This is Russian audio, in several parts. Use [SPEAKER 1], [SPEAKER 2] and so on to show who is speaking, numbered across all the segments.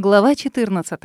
[SPEAKER 1] Глава 14.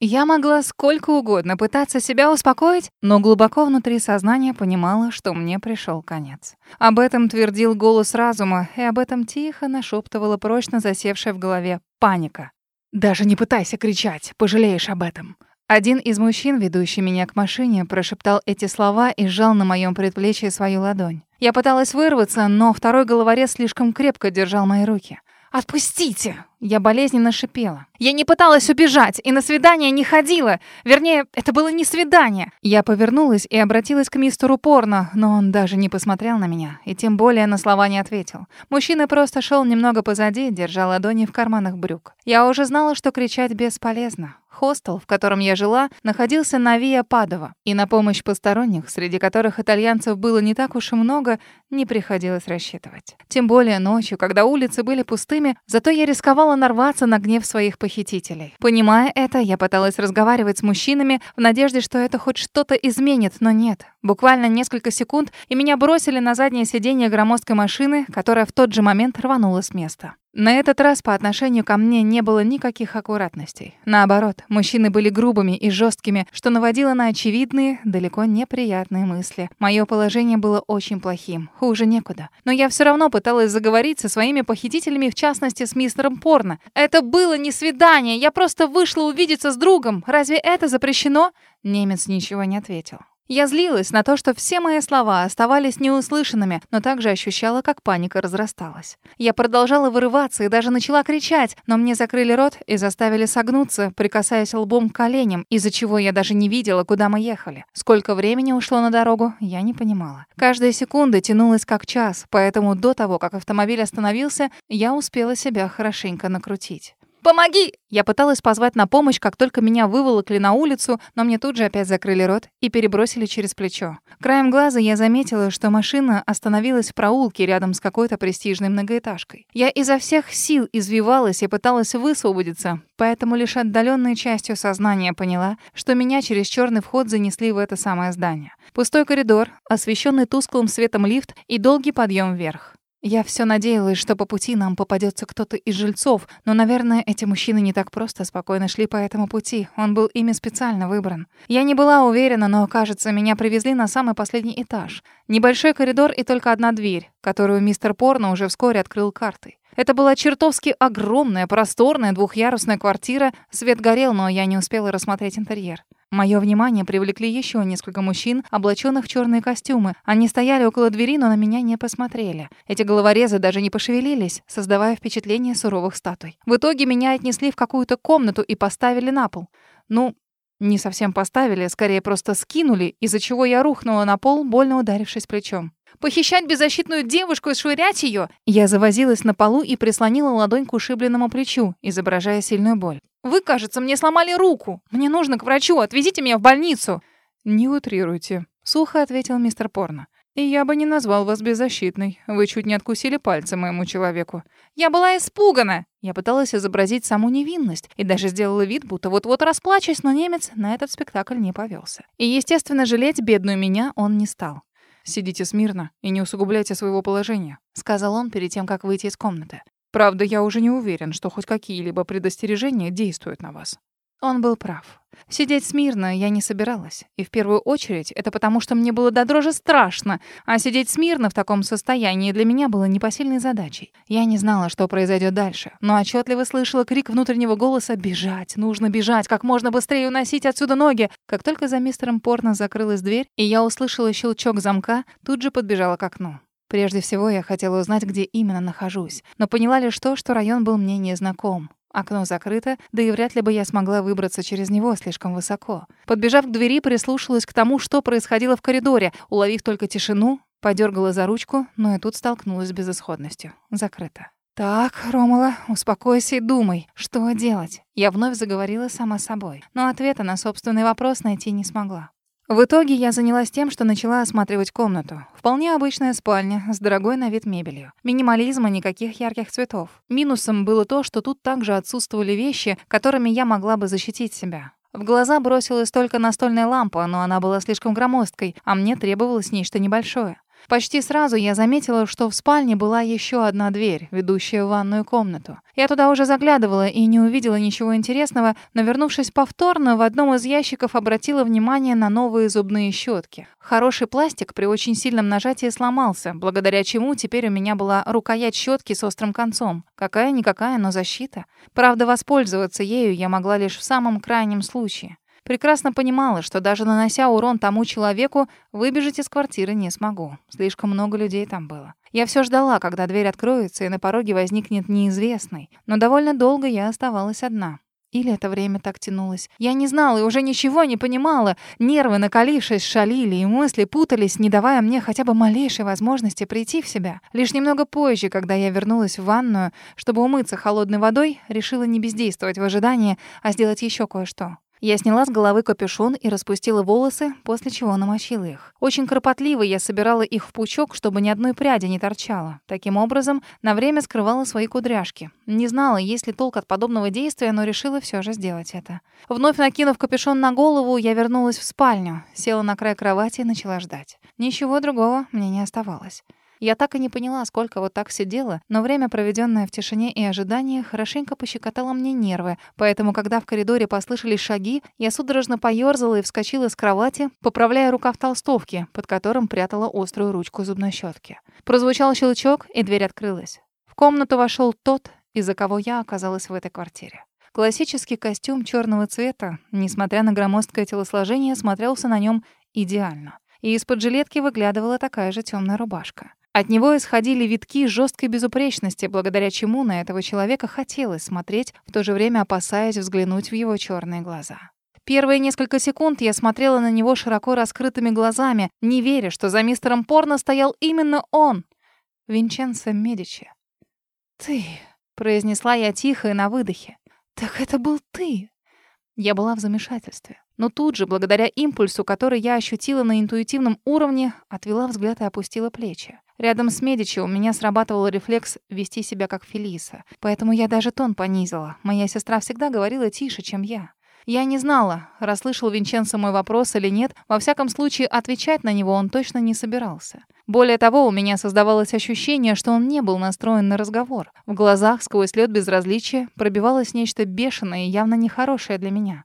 [SPEAKER 1] Я могла сколько угодно пытаться себя успокоить, но глубоко внутри сознания понимала, что мне пришел конец. Об этом твердил голос разума, и об этом тихо нашептывала прочно засевшая в голове паника. «Даже не пытайся кричать, пожалеешь об этом». Один из мужчин, ведущий меня к машине, прошептал эти слова и сжал на моем предплечье свою ладонь. Я пыталась вырваться, но второй головорез слишком крепко держал мои руки. «Отпустите!» Я болезненно шипела. «Я не пыталась убежать и на свидание не ходила. Вернее, это было не свидание». Я повернулась и обратилась к мистеру Порно, но он даже не посмотрел на меня и тем более на слова не ответил. Мужчина просто шел немного позади, держа ладони в карманах брюк. Я уже знала, что кричать бесполезно. Хостел, в котором я жила, находился на Виа Падова, и на помощь посторонних, среди которых итальянцев было не так уж и много, не приходилось рассчитывать. Тем более ночью, когда улицы были пустыми, зато я рисковала нарваться на гнев своих похитителей. Понимая это, я пыталась разговаривать с мужчинами в надежде, что это хоть что-то изменит, но нет. Буквально несколько секунд, и меня бросили на заднее сиденье громоздкой машины, которая в тот же момент рванула с места. На этот раз по отношению ко мне не было никаких аккуратностей. Наоборот, мужчины были грубыми и жесткими, что наводило на очевидные, далеко неприятные мысли. Мое положение было очень плохим, хуже некуда. Но я все равно пыталась заговорить со своими похитителями, в частности, с мистером Порно. «Это было не свидание, я просто вышла увидеться с другом. Разве это запрещено?» Немец ничего не ответил. Я злилась на то, что все мои слова оставались неуслышанными, но также ощущала, как паника разрасталась. Я продолжала вырываться и даже начала кричать, но мне закрыли рот и заставили согнуться, прикасаясь лбом к коленям, из-за чего я даже не видела, куда мы ехали. Сколько времени ушло на дорогу, я не понимала. Каждая секунда тянулась как час, поэтому до того, как автомобиль остановился, я успела себя хорошенько накрутить. «Помоги!» Я пыталась позвать на помощь, как только меня выволокли на улицу, но мне тут же опять закрыли рот и перебросили через плечо. Краем глаза я заметила, что машина остановилась в проулке рядом с какой-то престижной многоэтажкой. Я изо всех сил извивалась и пыталась высвободиться, поэтому лишь отдаленной частью сознания поняла, что меня через черный вход занесли в это самое здание. Пустой коридор, освещенный тусклым светом лифт и долгий подъем вверх. Я все надеялась, что по пути нам попадется кто-то из жильцов, но, наверное, эти мужчины не так просто спокойно шли по этому пути. Он был ими специально выбран. Я не была уверена, но, кажется, меня привезли на самый последний этаж. Небольшой коридор и только одна дверь, которую мистер Порно уже вскоре открыл картой. Это была чертовски огромная, просторная двухъярусная квартира. Свет горел, но я не успела рассмотреть интерьер. Мое внимание привлекли еще несколько мужчин, облаченных в черные костюмы. Они стояли около двери, но на меня не посмотрели. Эти головорезы даже не пошевелились, создавая впечатление суровых статуй. В итоге меня отнесли в какую-то комнату и поставили на пол. Ну, не совсем поставили, скорее просто скинули, из-за чего я рухнула на пол, больно ударившись плечом. Похищать беззащитную девушку и швырять ее? Я завозилась на полу и прислонила ладонь к ушибленному плечу, изображая сильную боль. «Вы, кажется, мне сломали руку. Мне нужно к врачу. Отвезите меня в больницу». «Не утрируйте», — сухо ответил мистер Порно. «И я бы не назвал вас беззащитной. Вы чуть не откусили пальцы моему человеку». «Я была испугана!» Я пыталась изобразить саму невинность и даже сделала вид, будто вот-вот расплачусь, но немец на этот спектакль не повелся. И, естественно, жалеть бедную меня он не стал. «Сидите смирно и не усугубляйте своего положения», — сказал он перед тем, как выйти из комнаты. «Правда, я уже не уверен, что хоть какие-либо предостережения действуют на вас». Он был прав. Сидеть смирно я не собиралась. И в первую очередь это потому, что мне было до дрожи страшно, а сидеть смирно в таком состоянии для меня было непосильной задачей. Я не знала, что произойдет дальше, но отчетливо слышала крик внутреннего голоса «Бежать! Нужно бежать! Как можно быстрее уносить отсюда ноги!» Как только за мистером Порно закрылась дверь, и я услышала щелчок замка, тут же подбежала к окну. Прежде всего, я хотела узнать, где именно нахожусь, но поняла лишь то, что район был мне незнаком. Окно закрыто, да и вряд ли бы я смогла выбраться через него слишком высоко. Подбежав к двери, прислушалась к тому, что происходило в коридоре, уловив только тишину, подергала за ручку, но и тут столкнулась с безысходностью. Закрыто. «Так, Ромала, успокойся и думай, что делать?» Я вновь заговорила сама собой, но ответа на собственный вопрос найти не смогла. В итоге я занялась тем, что начала осматривать комнату. Вполне обычная спальня с дорогой на вид мебелью. Минимализма, никаких ярких цветов. Минусом было то, что тут также отсутствовали вещи, которыми я могла бы защитить себя. В глаза бросилась только настольная лампа, но она была слишком громоздкой, а мне требовалось нечто небольшое. Почти сразу я заметила, что в спальне была еще одна дверь, ведущая в ванную комнату. Я туда уже заглядывала и не увидела ничего интересного, но, вернувшись повторно, в одном из ящиков обратила внимание на новые зубные щетки. Хороший пластик при очень сильном нажатии сломался, благодаря чему теперь у меня была рукоять щетки с острым концом. Какая-никакая, но защита. Правда, воспользоваться ею я могла лишь в самом крайнем случае. Прекрасно понимала, что даже нанося урон тому человеку, выбежать из квартиры не смогу. Слишком много людей там было. Я все ждала, когда дверь откроется и на пороге возникнет неизвестный. Но довольно долго я оставалась одна. Или это время так тянулось. Я не знала и уже ничего не понимала. Нервы, накалившись, шалили, и мысли путались, не давая мне хотя бы малейшей возможности прийти в себя. Лишь немного позже, когда я вернулась в ванную, чтобы умыться холодной водой, решила не бездействовать в ожидании, а сделать еще кое-что. Я сняла с головы капюшон и распустила волосы, после чего намочила их. Очень кропотливо я собирала их в пучок, чтобы ни одной пряди не торчало. Таким образом, на время скрывала свои кудряшки. Не знала, есть ли толк от подобного действия, но решила все же сделать это. Вновь накинув капюшон на голову, я вернулась в спальню, села на край кровати и начала ждать. Ничего другого мне не оставалось. Я так и не поняла, сколько вот так сидела, но время, проведенное в тишине и ожидании, хорошенько пощекотало мне нервы, поэтому, когда в коридоре послышались шаги, я судорожно поёрзала и вскочила с кровати, поправляя рукав толстовки, под которым прятала острую ручку зубной щетки. Прозвучал щелчок, и дверь открылась. В комнату вошел тот, из-за кого я оказалась в этой квартире. Классический костюм черного цвета, несмотря на громоздкое телосложение, смотрелся на нем идеально. И из-под жилетки выглядывала такая же темная рубашка. От него исходили витки жесткой безупречности, благодаря чему на этого человека хотелось смотреть, в то же время опасаясь взглянуть в его черные глаза. Первые несколько секунд я смотрела на него широко раскрытыми глазами, не веря, что за мистером Порно стоял именно он, Винченцо Медичи. «Ты», — произнесла я тихо и на выдохе, — «так это был ты». Я была в замешательстве. Но тут же, благодаря импульсу, который я ощутила на интуитивном уровне, отвела взгляд и опустила плечи. Рядом с Медичи у меня срабатывал рефлекс вести себя как Фелиса. Поэтому я даже тон понизила. Моя сестра всегда говорила тише, чем я. Я не знала, расслышал Винченцо мой вопрос или нет. Во всяком случае, отвечать на него он точно не собирался. Более того, у меня создавалось ощущение, что он не был настроен на разговор. В глазах сквозь лед безразличия пробивалось нечто бешеное и явно нехорошее для меня.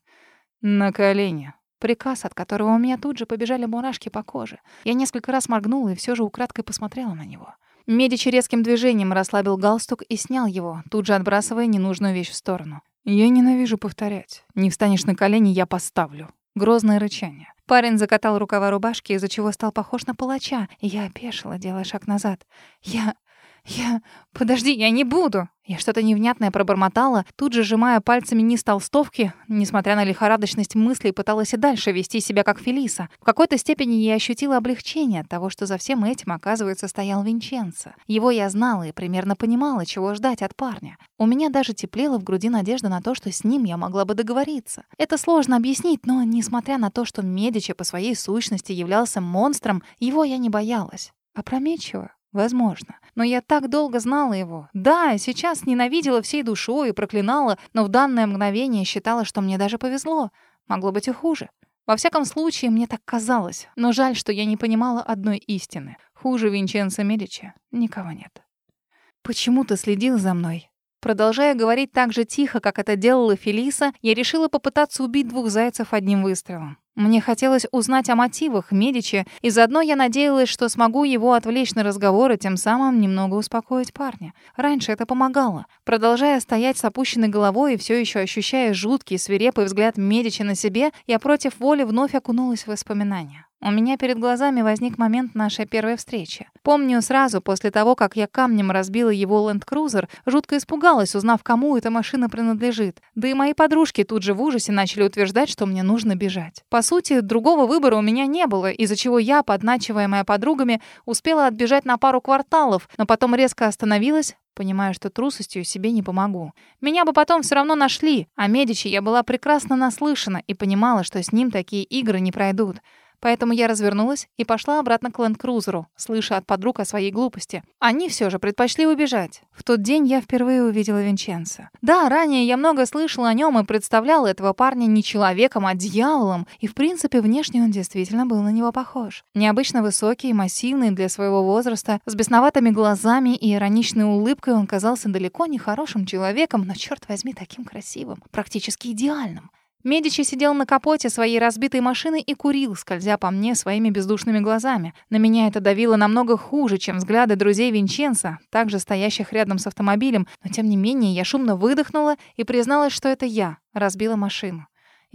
[SPEAKER 1] «На колени», Приказ, от которого у меня тут же побежали мурашки по коже. Я несколько раз моргнула и все же украдкой посмотрела на него. Медичи резким движением расслабил галстук и снял его, тут же отбрасывая ненужную вещь в сторону. «Я ненавижу повторять. Не встанешь на колени, я поставлю». Грозное рычание. Парень закатал рукава рубашки, из-за чего стал похож на палача, я опешила, делая шаг назад. «Я... я... подожди, я не буду!» Я что-то невнятное пробормотала, тут же сжимая пальцами низ толстовки. Несмотря на лихорадочность мыслей, пыталась и дальше вести себя как Фелиса. В какой-то степени я ощутила облегчение от того, что за всем этим, оказывается, стоял Винченцо. Его я знала и примерно понимала, чего ждать от парня. У меня даже теплела в груди надежда на то, что с ним я могла бы договориться. Это сложно объяснить, но, несмотря на то, что Медичи по своей сущности являлся монстром, его я не боялась. Опрометчиво? Возможно. Но я так долго знала его. Да, сейчас ненавидела всей душой и проклинала, но в данное мгновение считала, что мне даже повезло. Могло быть и хуже. Во всяком случае, мне так казалось. Но жаль, что я не понимала одной истины. Хуже Винченцо Медичи никого нет. «Почему ты следил за мной?» Продолжая говорить так же тихо, как это делала Фелиса, я решила попытаться убить двух зайцев одним выстрелом. Мне хотелось узнать о мотивах Медичи, и заодно я надеялась, что смогу его отвлечь на разговор и тем самым немного успокоить парня. Раньше это помогало. Продолжая стоять с опущенной головой и все еще ощущая жуткий, свирепый взгляд Медичи на себе, я против воли вновь окунулась в воспоминания. У меня перед глазами возник момент нашей первой встречи. Помню, сразу после того, как я камнем разбила его ленд-крузер, жутко испугалась, узнав, кому эта машина принадлежит. Да и мои подружки тут же в ужасе начали утверждать, что мне нужно бежать. По сути, другого выбора у меня не было, из-за чего я, подначиваемая подругами, успела отбежать на пару кварталов, но потом резко остановилась, понимая, что трусостью себе не помогу. Меня бы потом все равно нашли, а Медичи я была прекрасно наслышана и понимала, что с ним такие игры не пройдут. Поэтому я развернулась и пошла обратно к ленд-крузеру, слыша от подруг о своей глупости. Они все же предпочли убежать. В тот день я впервые увидела Винченца. Да, ранее я много слышала о нем и представляла этого парня не человеком, а дьяволом, и в принципе внешне он действительно был на него похож. Необычно высокий массивный для своего возраста, с бесноватыми глазами и ироничной улыбкой он казался далеко не хорошим человеком, но, черт возьми, таким красивым, практически идеальным. Медичи сидел на капоте своей разбитой машины и курил, скользя по мне своими бездушными глазами. На меня это давило намного хуже, чем взгляды друзей Винченца, также стоящих рядом с автомобилем, но тем не менее я шумно выдохнула и призналась, что это я разбила машину.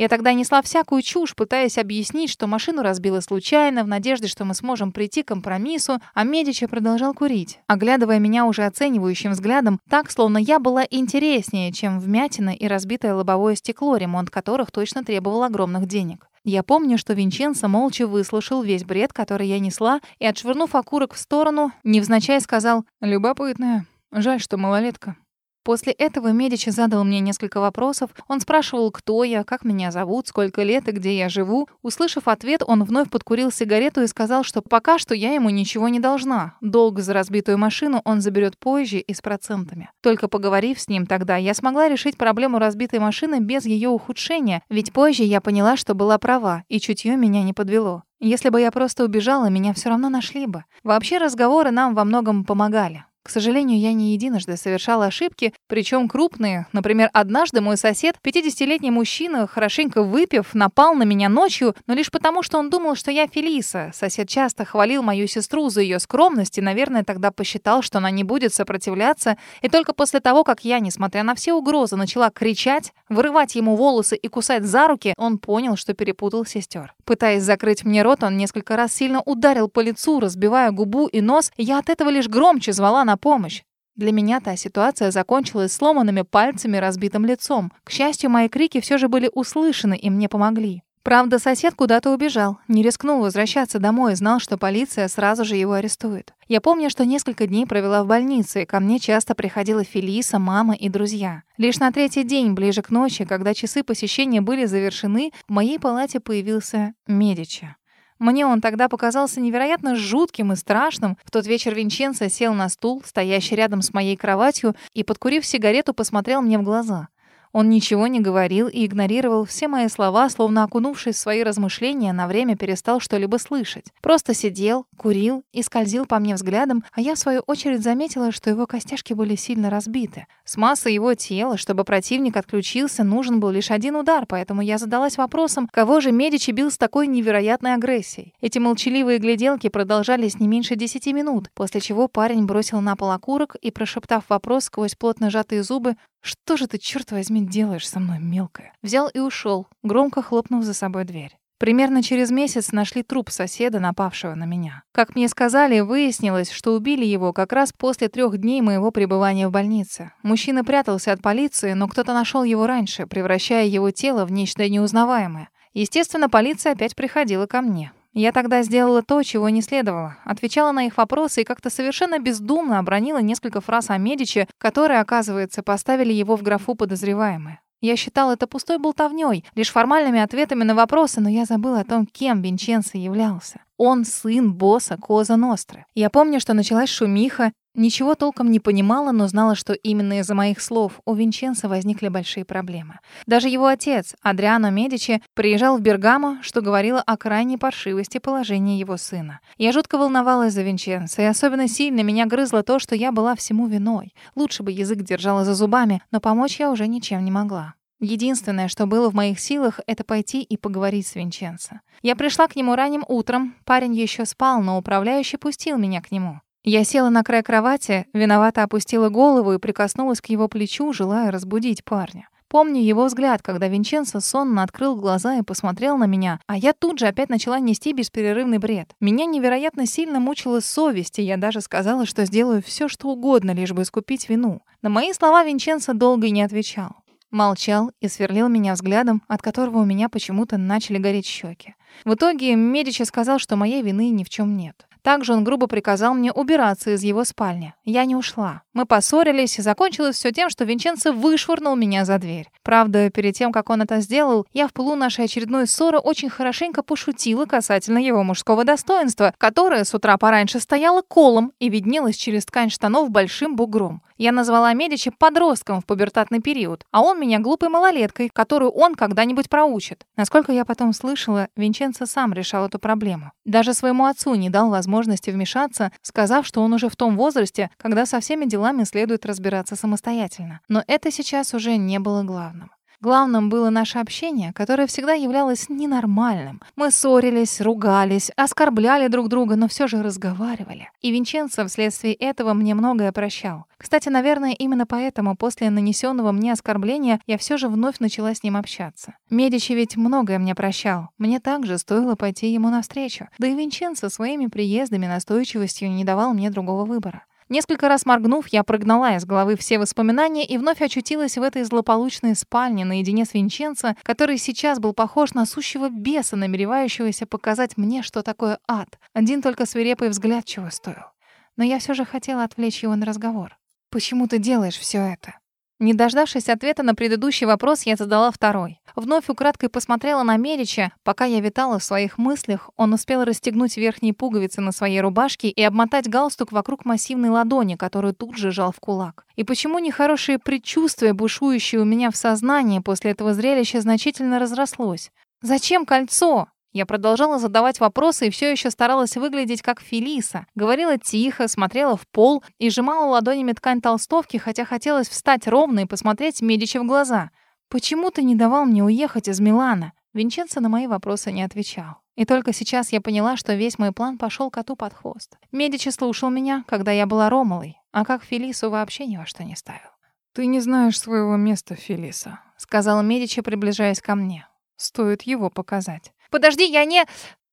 [SPEAKER 1] Я тогда несла всякую чушь, пытаясь объяснить, что машину разбила случайно, в надежде, что мы сможем прийти к компромиссу, а Медичи продолжал курить, оглядывая меня уже оценивающим взглядом, так, словно я была интереснее, чем вмятина и разбитое лобовое стекло, ремонт которых точно требовал огромных денег. Я помню, что Винченцо молча выслушал весь бред, который я несла, и, отшвырнув окурок в сторону, невзначай сказал «Любопытная. Жаль, что малолетка». После этого Медичи задал мне несколько вопросов. Он спрашивал, кто я, как меня зовут, сколько лет и где я живу. Услышав ответ, он вновь подкурил сигарету и сказал, что пока что я ему ничего не должна. Долг за разбитую машину он заберет позже и с процентами. Только поговорив с ним тогда, я смогла решить проблему разбитой машины без ее ухудшения, ведь позже я поняла, что была права, и чутье меня не подвело. Если бы я просто убежала, меня все равно нашли бы. Вообще разговоры нам во многом помогали. К сожалению, я не единожды совершала ошибки, причем крупные. Например, однажды мой сосед, 50-летний мужчина, хорошенько выпив, напал на меня ночью, но лишь потому, что он думал, что я Фелиса. Сосед часто хвалил мою сестру за ее скромность и, наверное, тогда посчитал, что она не будет сопротивляться. И только после того, как я, несмотря на все угрозы, начала кричать, вырывать ему волосы и кусать за руки, он понял, что перепутал сестер. Пытаясь закрыть мне рот, он несколько раз сильно ударил по лицу, разбивая губу и нос. Я от этого лишь громче звала на помощь. Для меня та ситуация закончилась сломанными пальцами и разбитым лицом. К счастью, мои крики все же были услышаны и мне помогли. Правда, сосед куда-то убежал, не рискнул возвращаться домой и знал, что полиция сразу же его арестует. Я помню, что несколько дней провела в больнице, и ко мне часто приходила Фелиса, мама и друзья. Лишь на третий день, ближе к ночи, когда часы посещения были завершены, в моей палате появился Медичи. Мне он тогда показался невероятно жутким и страшным. В тот вечер Винченцо сел на стул, стоящий рядом с моей кроватью, и, подкурив сигарету, посмотрел мне в глаза. Он ничего не говорил и игнорировал все мои слова, словно окунувшись в свои размышления, на время перестал что-либо слышать. Просто сидел, курил и скользил по мне взглядом, а я, в свою очередь, заметила, что его костяшки были сильно разбиты. С массой его тела, чтобы противник отключился, нужен был лишь один удар, поэтому я задалась вопросом, кого же Медичи бил с такой невероятной агрессией. Эти молчаливые гляделки продолжались не меньше десяти минут, после чего парень бросил на пол окурок и, прошептав вопрос сквозь плотно сжатые зубы, «Что же ты, черт возьми, делаешь со мной, мелкая?» Взял и ушел, громко хлопнув за собой дверь. Примерно через месяц нашли труп соседа, напавшего на меня. Как мне сказали, выяснилось, что убили его как раз после трех дней моего пребывания в больнице. Мужчина прятался от полиции, но кто-то нашел его раньше, превращая его тело в нечто неузнаваемое. Естественно, полиция опять приходила ко мне. Я тогда сделала то, чего не следовало. Отвечала на их вопросы и как-то совершенно бездумно обронила несколько фраз о Медичи, которые, оказывается, поставили его в графу подозреваемые. Я считал это пустой болтовнёй, лишь формальными ответами на вопросы, но я забыла о том, кем Винченцо являлся. Он сын босса Коза Ностры. Я помню, что началась шумиха, Ничего толком не понимала, но знала, что именно из-за моих слов у Винченца возникли большие проблемы. Даже его отец, Адриано Медичи, приезжал в Бергамо, что говорило о крайней паршивости положения его сына. Я жутко волновалась за Винченца, и особенно сильно меня грызло то, что я была всему виной. Лучше бы язык держала за зубами, но помочь я уже ничем не могла. Единственное, что было в моих силах, это пойти и поговорить с Винченцо. Я пришла к нему ранним утром, парень еще спал, но управляющий пустил меня к нему. Я села на край кровати, виновато опустила голову и прикоснулась к его плечу, желая разбудить парня. Помню его взгляд, когда Винченцо сонно открыл глаза и посмотрел на меня, а я тут же опять начала нести бесперерывный бред. Меня невероятно сильно мучила совесть, и я даже сказала, что сделаю все, что угодно, лишь бы искупить вину. На мои слова Винченцо долго и не отвечал. Молчал и сверлил меня взглядом, от которого у меня почему-то начали гореть щеки. В итоге Медичи сказал, что моей вины ни в чем нет. Также он грубо приказал мне убираться из его спальни. Я не ушла. Мы поссорились, и закончилось все тем, что Винченцо вышвырнул меня за дверь. Правда, перед тем, как он это сделал, я в пылу нашей очередной ссоры очень хорошенько пошутила касательно его мужского достоинства, которое с утра пораньше стояло колом и виднелось через ткань штанов большим бугром. Я назвала Медичи подростком в пубертатный период, а он меня глупой малолеткой, которую он когда-нибудь проучит. Насколько я потом слышала, Винченцо сам решал эту проблему. Даже своему отцу не дал возможности вмешаться, сказав, что он уже в том возрасте, когда со всеми делами следует разбираться самостоятельно. Но это сейчас уже не было главным. Главным было наше общение, которое всегда являлось ненормальным. Мы ссорились, ругались, оскорбляли друг друга, но все же разговаривали. И Винченцо вследствие этого мне многое прощал. Кстати, наверное, именно поэтому после нанесенного мне оскорбления я все же вновь начала с ним общаться. Медичи ведь многое мне прощал. Мне также стоило пойти ему навстречу. Да и Винченцо своими приездами настойчивостью не давал мне другого выбора. Несколько раз моргнув, я прогнала из головы все воспоминания и вновь очутилась в этой злополучной спальне наедине с Винченцо, который сейчас был похож на сущего беса, намеревающегося показать мне, что такое ад. Один только свирепый взгляд чего стоил. Но я все же хотела отвлечь его на разговор. «Почему ты делаешь все это?» Не дождавшись ответа на предыдущий вопрос, я задала второй. Вновь украдкой посмотрела на Мерича. Пока я витала в своих мыслях, он успел расстегнуть верхние пуговицы на своей рубашке и обмотать галстук вокруг массивной ладони, которую тут же жал в кулак. И почему нехорошее предчувствие, бушующее у меня в сознании после этого зрелища, значительно разрослось? «Зачем кольцо?» Я продолжала задавать вопросы и все еще старалась выглядеть как Фелиса. Говорила тихо, смотрела в пол и сжимала ладонями ткань толстовки, хотя хотелось встать ровно и посмотреть Медичи в глаза. «Почему ты не давал мне уехать из Милана?» Винченцо на мои вопросы не отвечал. И только сейчас я поняла, что весь мой план пошел коту под хвост. Медичи слушал меня, когда я была Ромалой, а как Фелису вообще ни во что не ставил.
[SPEAKER 2] «Ты не знаешь своего места, Фелиса», —
[SPEAKER 1] сказала Медичи, приближаясь ко мне.
[SPEAKER 2] «Стоит его показать».
[SPEAKER 1] Подожди, я не...»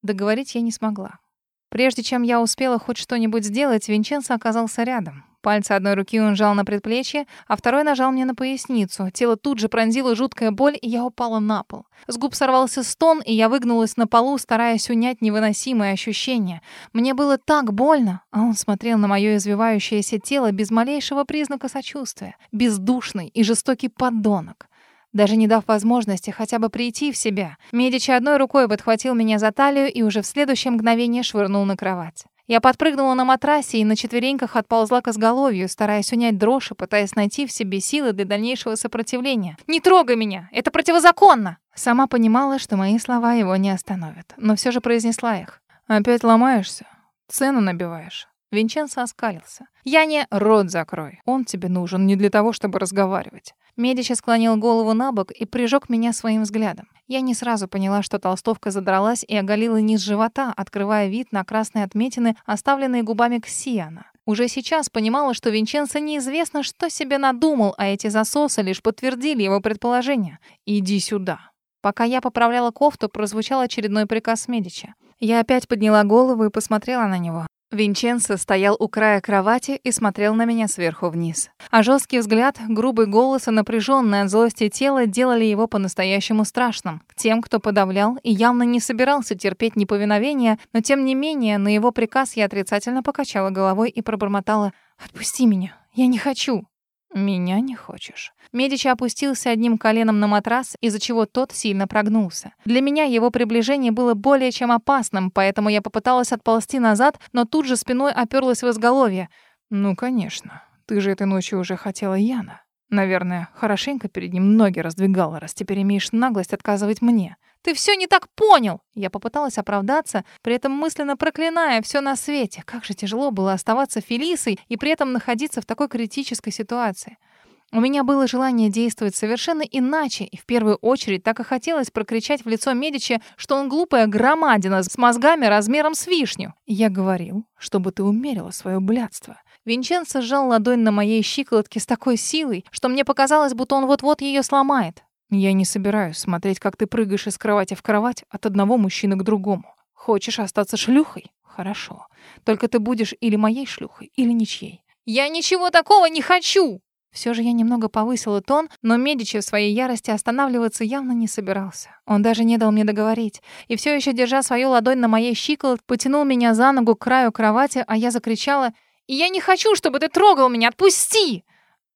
[SPEAKER 1] Договорить я не смогла. Прежде чем я успела хоть что-нибудь сделать, Винченцо оказался рядом. Пальцы одной руки он жал на предплечье, а второй нажал мне на поясницу. Тело тут же пронзила жуткая боль, и я упала на пол. С губ сорвался стон, и я выгнулась на полу, стараясь унять невыносимые ощущения. Мне было так больно, а он смотрел на мое извивающееся тело без малейшего признака сочувствия. Бездушный и жестокий подонок даже не дав возможности хотя бы прийти в себя. Медичи одной рукой подхватил меня за талию и уже в следующее мгновение швырнул на кровать. Я подпрыгнула на матрасе и на четвереньках отползла к изголовью, стараясь унять дрожь и пытаясь найти в себе силы для дальнейшего сопротивления. «Не трогай меня! Это противозаконно!» Сама понимала, что мои слова его не остановят, но все же произнесла их.
[SPEAKER 2] «Опять ломаешься? Цену набиваешь?»
[SPEAKER 1] Винченцо оскалился. «Я не...
[SPEAKER 2] Рот закрой. Он тебе нужен не для того, чтобы разговаривать.
[SPEAKER 1] Медичи склонил голову на бок и прижег меня своим взглядом. Я не сразу поняла, что толстовка задралась и оголила низ живота, открывая вид на красные отметины, оставленные губами Ксиана. Уже сейчас понимала, что Винченцо неизвестно, что себе надумал, а эти засосы лишь подтвердили его предположение. «Иди сюда». Пока я поправляла кофту, прозвучал очередной приказ Медича. Я опять подняла голову и посмотрела на него. Винченцо стоял у края кровати и смотрел на меня сверху вниз. А жесткий взгляд, грубый голос и напряженное от злости тело делали его по-настоящему страшным. Тем, кто подавлял и явно не собирался терпеть неповиновение, но тем не менее на его приказ я отрицательно покачала головой и пробормотала «Отпусти меня, я не хочу». «Меня не хочешь». Медичи опустился одним коленом на матрас, из-за чего тот сильно прогнулся. Для меня его приближение было более чем опасным, поэтому я попыталась отползти назад, но тут же спиной оперлась в изголовье.
[SPEAKER 2] «Ну, конечно. Ты же этой ночью уже хотела Яна. Наверное, хорошенько перед ним ноги раздвигала, раз теперь имеешь наглость отказывать мне.
[SPEAKER 1] Ты все не так понял!» Я попыталась оправдаться, при этом мысленно проклиная все на свете. Как же тяжело было оставаться Фелисой и при этом находиться в такой критической ситуации. У меня было желание действовать совершенно иначе, и в первую очередь так и хотелось прокричать в лицо Медичи, что он глупая громадина с мозгами размером с вишню.
[SPEAKER 2] Я говорил, чтобы ты умерила свое блядство.
[SPEAKER 1] Винченцо сжал ладонь на моей щиколотке с такой силой, что мне показалось, будто он вот-вот ее сломает.
[SPEAKER 2] Я не собираюсь смотреть, как ты прыгаешь из кровати в кровать от одного мужчины к другому. Хочешь остаться шлюхой? Хорошо. Только ты будешь или моей шлюхой, или ничьей.
[SPEAKER 1] Я ничего такого не хочу! Все же я немного повысила тон, но Медичи в своей ярости останавливаться явно не собирался. Он даже не дал мне договорить. И все еще, держа свою ладонь на моей щиколотке, потянул меня за ногу к краю кровати, а я закричала «И я не хочу, чтобы ты трогал меня! Отпусти!»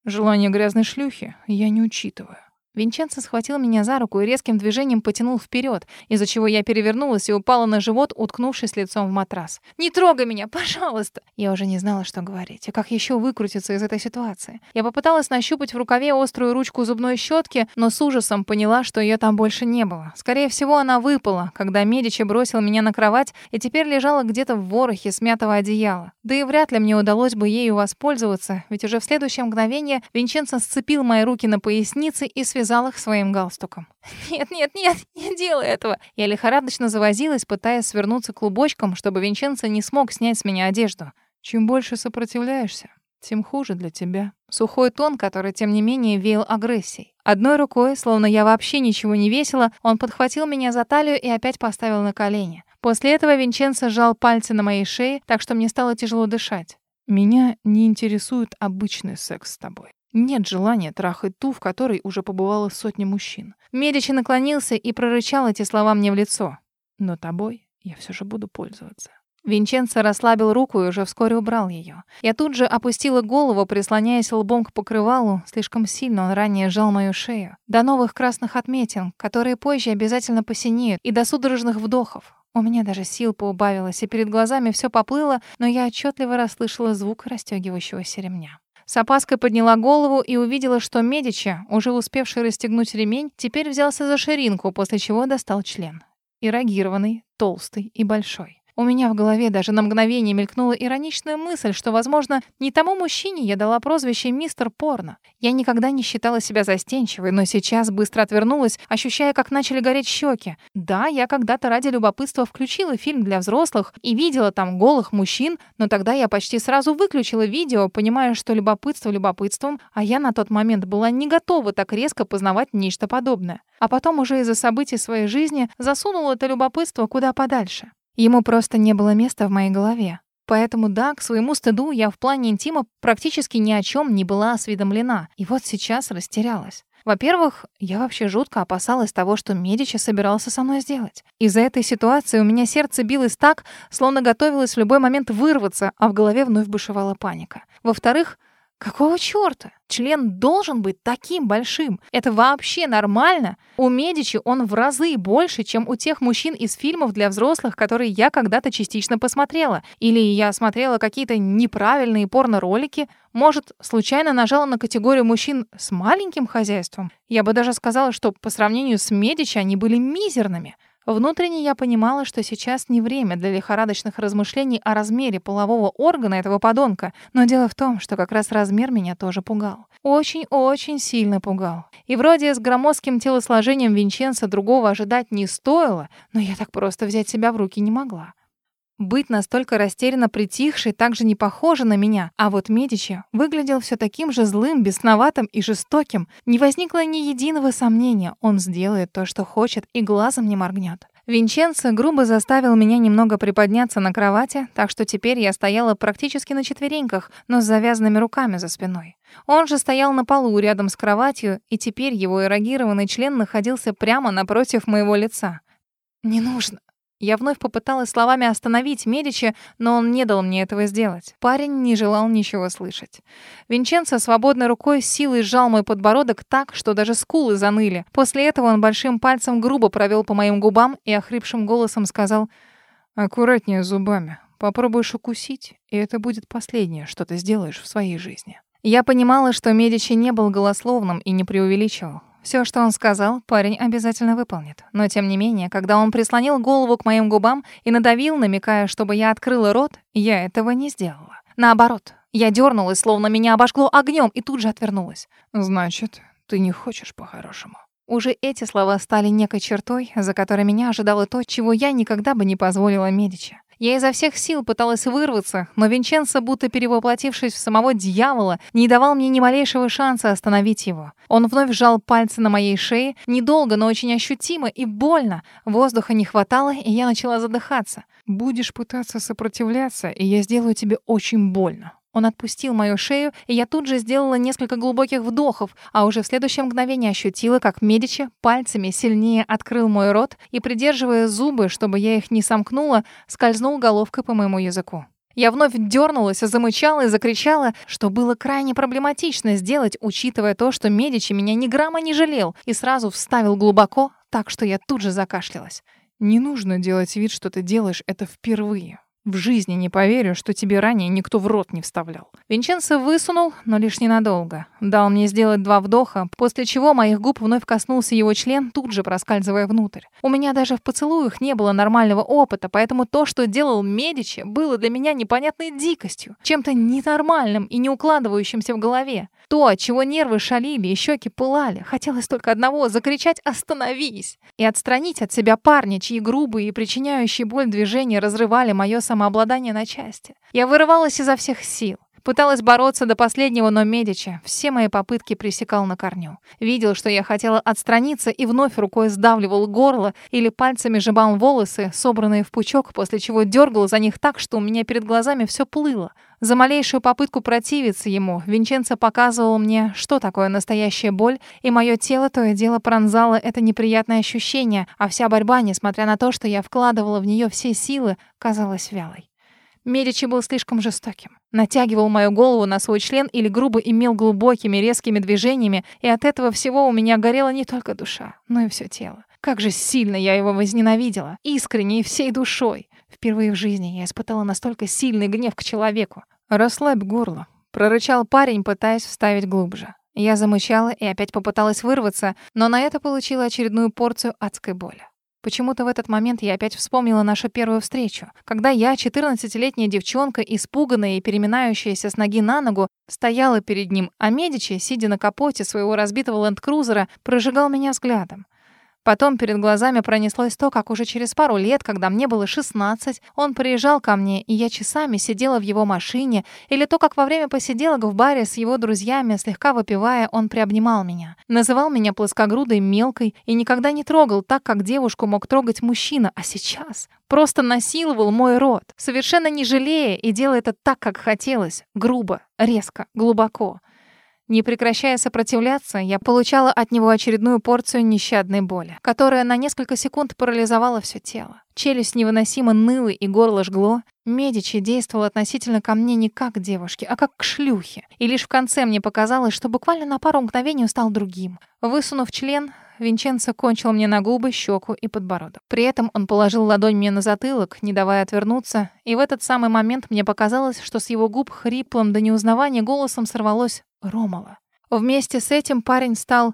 [SPEAKER 2] Желание грязной шлюхи я не учитываю.
[SPEAKER 1] Винченцо схватил меня за руку и резким движением потянул вперед, из-за чего я перевернулась и упала на живот, уткнувшись лицом в матрас. «Не трогай меня, пожалуйста!» Я уже не знала, что говорить, и как еще выкрутиться из этой ситуации. Я попыталась нащупать в рукаве острую ручку зубной щетки, но с ужасом поняла, что ее там больше не было. Скорее всего, она выпала, когда Медичи бросил меня на кровать и теперь лежала где-то в ворохе смятого одеяла. Да и вряд ли мне удалось бы ею воспользоваться, ведь уже в следующее мгновение Винченцо сцепил мои руки на пояснице и связал связал их своим галстуком. «Нет, нет, нет, не делай этого!» Я лихорадочно завозилась, пытаясь свернуться клубочком, чтобы Винченцо не смог снять с меня одежду.
[SPEAKER 2] «Чем больше сопротивляешься, тем хуже для тебя».
[SPEAKER 1] Сухой тон, который, тем не менее, веял агрессией. Одной рукой, словно я вообще ничего не весила, он подхватил меня за талию и опять поставил на колени. После этого Винченцо сжал пальцы на моей шее, так что мне стало тяжело дышать.
[SPEAKER 2] «Меня не интересует обычный секс с тобой. Нет желания трахать ту, в которой уже побывало сотни мужчин.
[SPEAKER 1] Медичи наклонился и прорычал эти слова мне в лицо.
[SPEAKER 2] Но тобой я все же буду пользоваться.
[SPEAKER 1] Винченцо расслабил руку и уже вскоре убрал ее. Я тут же опустила голову, прислоняясь лбом к покрывалу. Слишком сильно он ранее сжал мою шею. До новых красных отметин, которые позже обязательно посинеют, и до судорожных вдохов. У меня даже сил поубавилось, и перед глазами все поплыло, но я отчетливо расслышала звук расстегивающегося ремня. С опаской подняла голову и увидела, что Медичи, уже успевший расстегнуть ремень, теперь взялся за ширинку, после чего достал член. Ирогированный, толстый и большой. У меня в голове даже на мгновение мелькнула ироничная мысль, что, возможно, не тому мужчине я дала прозвище «Мистер Порно». Я никогда не считала себя застенчивой, но сейчас быстро отвернулась, ощущая, как начали гореть щеки. Да, я когда-то ради любопытства включила фильм для взрослых и видела там голых мужчин, но тогда я почти сразу выключила видео, понимая, что любопытство любопытством, а я на тот момент была не готова так резко познавать нечто подобное. А потом уже из-за событий своей жизни засунула это любопытство куда подальше. Ему просто не было места в моей голове. Поэтому да, к своему стыду я в плане интима практически ни о чем не была осведомлена. И вот сейчас растерялась. Во-первых, я вообще жутко опасалась того, что Медичи собирался со мной сделать. Из-за этой ситуации у меня сердце билось так, словно готовилось в любой момент вырваться, а в голове вновь бушевала паника. Во-вторых, Какого чёрта? Член должен быть таким большим. Это вообще нормально? У Медичи он в разы больше, чем у тех мужчин из фильмов для взрослых, которые я когда-то частично посмотрела. Или я смотрела какие-то неправильные порно-ролики. Может, случайно нажала на категорию мужчин с маленьким хозяйством. Я бы даже сказала, что по сравнению с Медичи они были мизерными. Внутренне я понимала, что сейчас не время для лихорадочных размышлений о размере полового органа этого подонка, но дело в том, что как раз размер меня тоже пугал. Очень-очень сильно пугал. И вроде с громоздким телосложением Винченца другого ожидать не стоило, но я так просто взять себя в руки не могла. Быть настолько растерянно притихшей также не похоже на меня, а вот Медичи выглядел все таким же злым, бесноватым и жестоким. Не возникло ни единого сомнения, он сделает то, что хочет, и глазом не моргнет. Винченцо грубо заставил меня немного приподняться на кровати, так что теперь я стояла практически на четвереньках, но с завязанными руками за спиной. Он же стоял на полу рядом с кроватью, и теперь его эрогированный член находился прямо напротив моего лица. «Не нужно», я вновь попыталась словами остановить Медичи, но он не дал мне этого сделать. Парень не желал ничего слышать. Винченцо свободной рукой силой сжал мой подбородок так, что даже скулы заныли. После этого он большим пальцем грубо провел по моим губам и охрипшим голосом сказал «Аккуратнее зубами. Попробуешь укусить, и это будет последнее, что ты сделаешь в своей жизни». Я понимала, что Медичи не был голословным и не преувеличивал. Все, что он сказал, парень обязательно выполнит. Но тем не менее, когда он прислонил голову к моим губам и надавил, намекая, чтобы я открыла рот, я этого не сделала. Наоборот, я дернулась, словно меня обожгло огнем, и тут же отвернулась.
[SPEAKER 2] «Значит, ты не хочешь по-хорошему?»
[SPEAKER 1] Уже эти слова стали некой чертой, за которой меня ожидало то, чего я никогда бы не позволила Медичи. Я изо всех сил пыталась вырваться, но Винченцо, будто перевоплотившись в самого дьявола, не давал мне ни малейшего шанса остановить его. Он вновь сжал пальцы на моей шее, недолго, но очень ощутимо и больно. Воздуха не хватало, и я начала задыхаться.
[SPEAKER 2] «Будешь пытаться сопротивляться, и я сделаю тебе очень больно.
[SPEAKER 1] Он отпустил мою шею, и я тут же сделала несколько глубоких вдохов, а уже в следующее мгновение ощутила, как Медичи пальцами сильнее открыл мой рот и, придерживая зубы, чтобы я их не сомкнула, скользнул головкой по моему языку. Я вновь дернулась, замычала и закричала, что было крайне проблематично сделать, учитывая то, что Медичи меня ни грамма не жалел и сразу вставил глубоко, так что я тут же закашлялась.
[SPEAKER 2] «Не нужно делать вид, что ты делаешь это впервые», в жизни не поверю, что тебе ранее никто в рот не вставлял.
[SPEAKER 1] Винченцо высунул, но лишь ненадолго. Дал мне сделать два вдоха, после чего моих губ вновь коснулся его член, тут же проскальзывая внутрь. У меня даже в поцелуях не было нормального опыта, поэтому то, что делал Медичи, было для меня непонятной дикостью, чем-то ненормальным и не укладывающимся в голове. То, от чего нервы шалили и щеки пылали. Хотелось только одного — закричать «Остановись!» и отстранить от себя парня, чьи грубые и причиняющие боль движения разрывали мое самообладание на части. Я вырывалась изо всех сил. Пыталась бороться до последнего, но Медичи все мои попытки пресекал на корню. Видел, что я хотела отстраниться и вновь рукой сдавливал горло или пальцами сжимал волосы, собранные в пучок, после чего дергал за них так, что у меня перед глазами все плыло. За малейшую попытку противиться ему Винченцо показывал мне, что такое настоящая боль, и мое тело то и дело пронзало это неприятное ощущение, а вся борьба, несмотря на то, что я вкладывала в нее все силы, казалась вялой. Медичи был слишком жестоким. Натягивал мою голову на свой член или грубо имел глубокими резкими движениями, и от этого всего у меня горела не только душа, но и все тело. Как же сильно я его возненавидела, искренне и всей душой. Впервые в жизни я испытала настолько сильный гнев к человеку.
[SPEAKER 2] «Расслабь горло», —
[SPEAKER 1] прорычал парень, пытаясь вставить глубже. Я замычала и опять попыталась вырваться, но на это получила очередную порцию адской боли. Почему-то в этот момент я опять вспомнила нашу первую встречу, когда я, 14-летняя девчонка, испуганная и переминающаяся с ноги на ногу, стояла перед ним, а Медичи, сидя на капоте своего разбитого ленд-крузера, прожигал меня взглядом. Потом перед глазами пронеслось то, как уже через пару лет, когда мне было 16, он приезжал ко мне, и я часами сидела в его машине, или то, как во время посиделок в баре с его друзьями, слегка выпивая, он приобнимал меня. Называл меня плоскогрудой мелкой и никогда не трогал так, как девушку мог трогать мужчина, а сейчас просто насиловал мой рот, совершенно не жалея и делая это так, как хотелось, грубо, резко, глубоко. Не прекращая сопротивляться, я получала от него очередную порцию нещадной боли, которая на несколько секунд парализовала все тело. Челюсть невыносимо ныла и горло жгло. Медичи действовал относительно ко мне не как к девушке, а как к шлюхе. И лишь в конце мне показалось, что буквально на пару мгновений стал другим. Высунув член, Винченцо кончил мне на губы, щеку и подбородок. При этом он положил ладонь мне на затылок, не давая отвернуться, и в этот самый момент мне показалось, что с его губ хриплым до неузнавания голосом сорвалось «Ромала». Вместе с этим парень стал...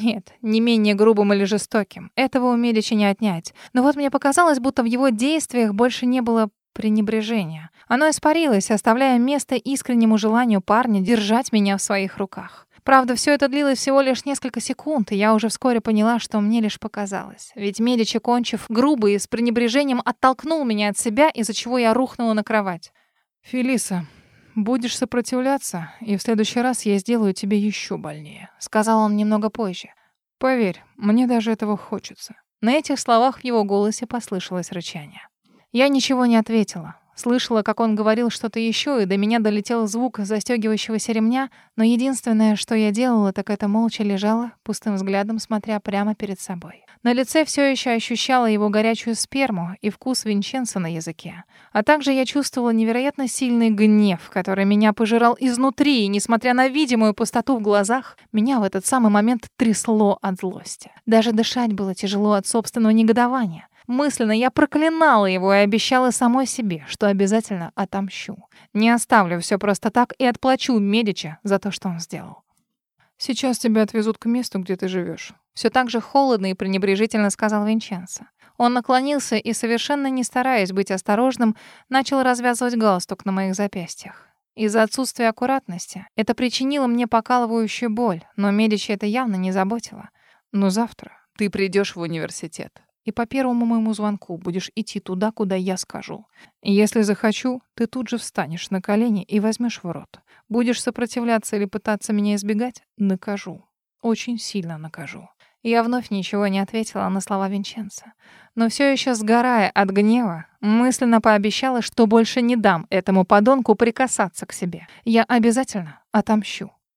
[SPEAKER 1] Нет, не менее грубым или жестоким. Этого у Медичи не отнять. Но вот мне показалось, будто в его действиях больше не было пренебрежения. Оно испарилось, оставляя место искреннему желанию парня держать меня в своих руках. Правда, все это длилось всего лишь несколько секунд, и я уже вскоре поняла, что мне лишь показалось. Ведь Медичи, кончив грубо и с пренебрежением оттолкнул меня от себя, из-за чего я рухнула на кровать.
[SPEAKER 2] «Фелиса, будешь сопротивляться, и в следующий раз я сделаю тебе еще больнее», — сказал он немного позже. «Поверь, мне даже этого хочется».
[SPEAKER 1] На этих словах в его голосе послышалось рычание. Я ничего не ответила. Слышала, как он говорил что-то еще, и до меня долетел звук застегивающегося ремня, но единственное, что я делала, так это молча лежала, пустым взглядом смотря прямо перед собой. На лице все еще ощущала его горячую сперму и вкус Винченца на языке. А также я чувствовала невероятно сильный гнев, который меня пожирал изнутри, и, несмотря на видимую пустоту в глазах, меня в этот самый момент трясло от злости. Даже дышать было тяжело от собственного негодования. Мысленно я проклинала его и обещала самой себе, что обязательно отомщу. Не оставлю все просто так и отплачу Медича за то, что он сделал.
[SPEAKER 2] «Сейчас тебя отвезут к месту, где ты живешь.
[SPEAKER 1] Все так же холодно и пренебрежительно сказал Винченцо. Он наклонился и, совершенно не стараясь быть осторожным, начал развязывать галстук на моих запястьях. Из-за отсутствия аккуратности это причинило мне покалывающую боль, но Медичи это явно не заботило.
[SPEAKER 2] «Но завтра ты придешь в университет и по первому моему звонку будешь идти туда, куда я скажу. Если захочу, ты тут же встанешь на колени и возьмешь в рот. Будешь сопротивляться или пытаться меня избегать — накажу. Очень сильно накажу.
[SPEAKER 1] Я вновь ничего не ответила на слова Винченца. Но все еще сгорая от гнева, мысленно пообещала, что больше не дам этому подонку прикасаться к себе. Я обязательно отомщу.